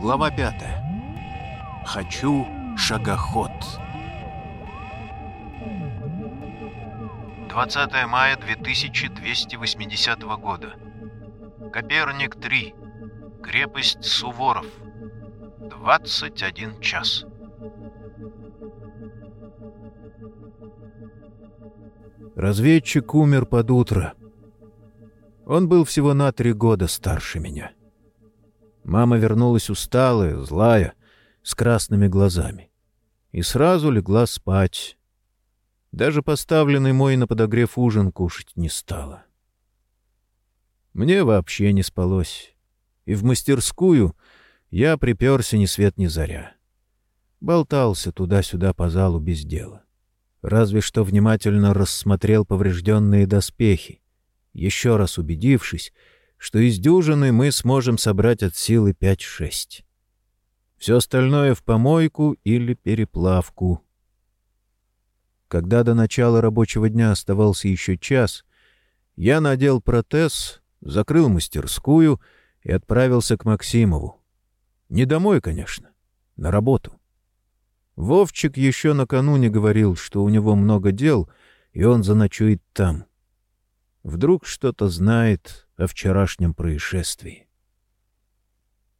Глава 5. Хочу шагоход. 20 мая 2280 года. Коперник 3. Крепость Суворов. 21 час. Разведчик умер под утро. Он был всего на три года старше меня. Мама вернулась усталая, злая, с красными глазами. И сразу легла спать. Даже поставленный мой на подогрев ужин кушать не стала. Мне вообще не спалось. И в мастерскую я приперся ни свет ни заря. Болтался туда-сюда по залу без дела. Разве что внимательно рассмотрел поврежденные доспехи, еще раз убедившись, что из дюжины мы сможем собрать от силы 5-6. Все остальное в помойку или переплавку. Когда до начала рабочего дня оставался еще час, я надел протез, закрыл мастерскую и отправился к Максимову. Не домой, конечно, на работу. Вовчик еще накануне говорил, что у него много дел, и он заночует там. Вдруг что-то знает о вчерашнем происшествии.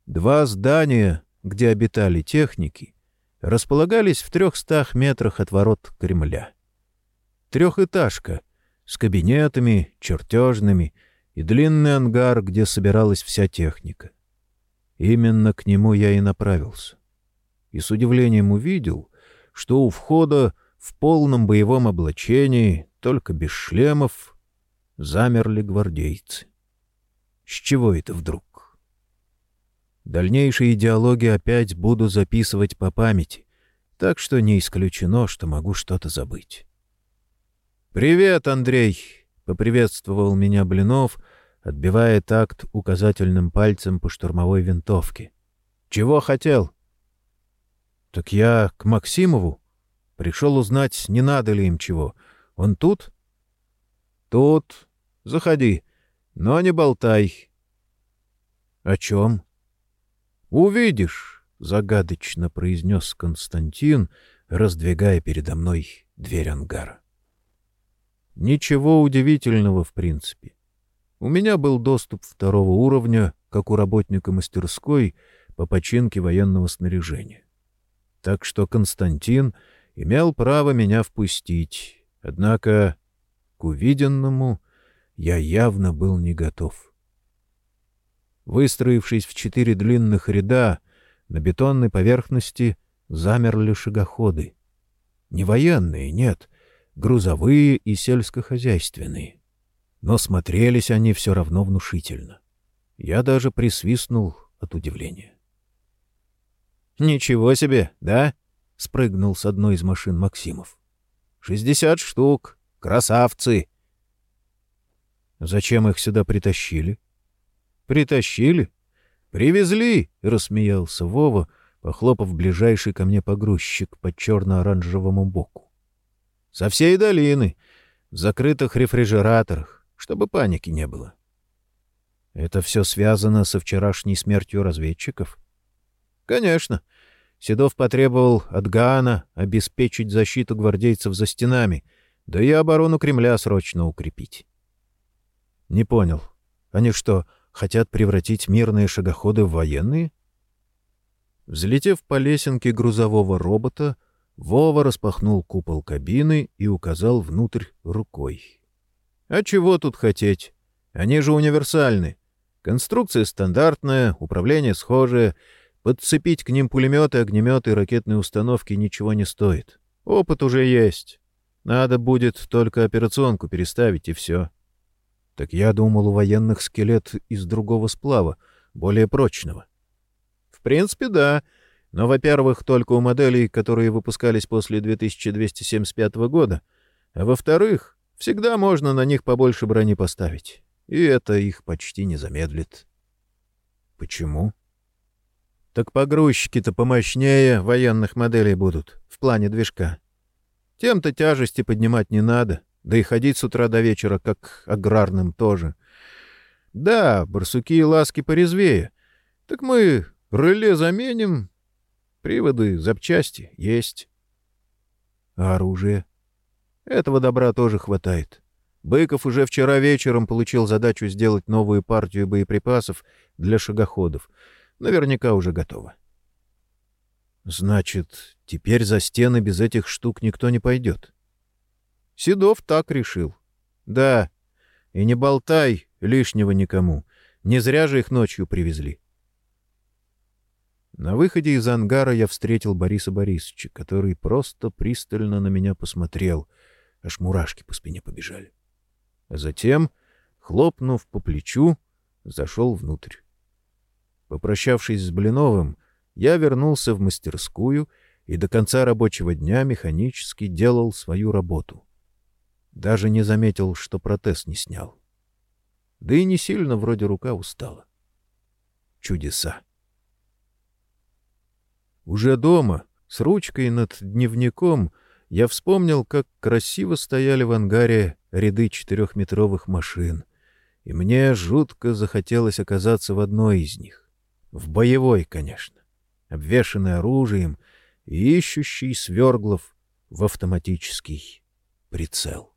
Два здания, где обитали техники, располагались в трехстах метрах от ворот Кремля. Трехэтажка с кабинетами, чертежными и длинный ангар, где собиралась вся техника. Именно к нему я и направился. И с удивлением увидел, что у входа в полном боевом облачении, только без шлемов, замерли гвардейцы. С чего это вдруг? Дальнейшие идеологии опять буду записывать по памяти, так что не исключено, что могу что-то забыть. «Привет, Андрей!» — поприветствовал меня Блинов, отбивая такт указательным пальцем по штурмовой винтовке. «Чего хотел?» «Так я к Максимову. Пришел узнать, не надо ли им чего. Он тут?» «Тут. Заходи. Но не болтай. — О чем? — Увидишь, — загадочно произнес Константин, раздвигая передо мной дверь ангара. Ничего удивительного, в принципе. У меня был доступ второго уровня, как у работника мастерской, по починке военного снаряжения. Так что Константин имел право меня впустить, однако к увиденному я явно был не готов. Выстроившись в четыре длинных ряда, на бетонной поверхности замерли шагоходы. Не военные, нет, грузовые и сельскохозяйственные. Но смотрелись они все равно внушительно. Я даже присвистнул от удивления. «Ничего себе, да?» — спрыгнул с одной из машин Максимов. «Шестьдесят штук! Красавцы!» Зачем их сюда притащили? Притащили? Привезли, рассмеялся Вова, похлопав ближайший ко мне погрузчик по черно-оранжевому боку. Со всей долины, в закрытых рефрижераторах, чтобы паники не было. Это все связано со вчерашней смертью разведчиков? Конечно. Седов потребовал от Гаана обеспечить защиту гвардейцев за стенами, да и оборону Кремля срочно укрепить. Не понял. Они что, хотят превратить мирные шагоходы в военные? Взлетев по лесенке грузового робота, Вова распахнул купол кабины и указал внутрь рукой. А чего тут хотеть? Они же универсальны. Конструкция стандартная, управление схожее. Подцепить к ним пулеметы, огнеметы ракетные установки ничего не стоит. Опыт уже есть. Надо будет только операционку переставить, и все. — так я думал, у военных скелет из другого сплава, более прочного. В принципе, да. Но, во-первых, только у моделей, которые выпускались после 2275 года. А во-вторых, всегда можно на них побольше брони поставить. И это их почти не замедлит. Почему? Так погрузчики-то помощнее военных моделей будут в плане движка. Тем-то тяжести поднимать не надо. — да и ходить с утра до вечера, как аграрным тоже. Да, барсуки и ласки порезвее. Так мы Реле заменим. Приводы, запчасти есть. А оружие? Этого добра тоже хватает. Быков уже вчера вечером получил задачу сделать новую партию боеприпасов для шагоходов. Наверняка уже готово. Значит, теперь за стены без этих штук никто не пойдет. Седов так решил. Да, и не болтай лишнего никому. Не зря же их ночью привезли. На выходе из ангара я встретил Бориса Борисовича, который просто пристально на меня посмотрел, аж мурашки по спине побежали. А затем, хлопнув по плечу, зашел внутрь. Попрощавшись с Блиновым, я вернулся в мастерскую и до конца рабочего дня механически делал свою работу. Даже не заметил, что протез не снял. Да и не сильно вроде рука устала. Чудеса. Уже дома, с ручкой над дневником, я вспомнил, как красиво стояли в ангаре ряды четырехметровых машин, и мне жутко захотелось оказаться в одной из них. В боевой, конечно, обвешанный оружием и ищущий сверглов в автоматический прицел.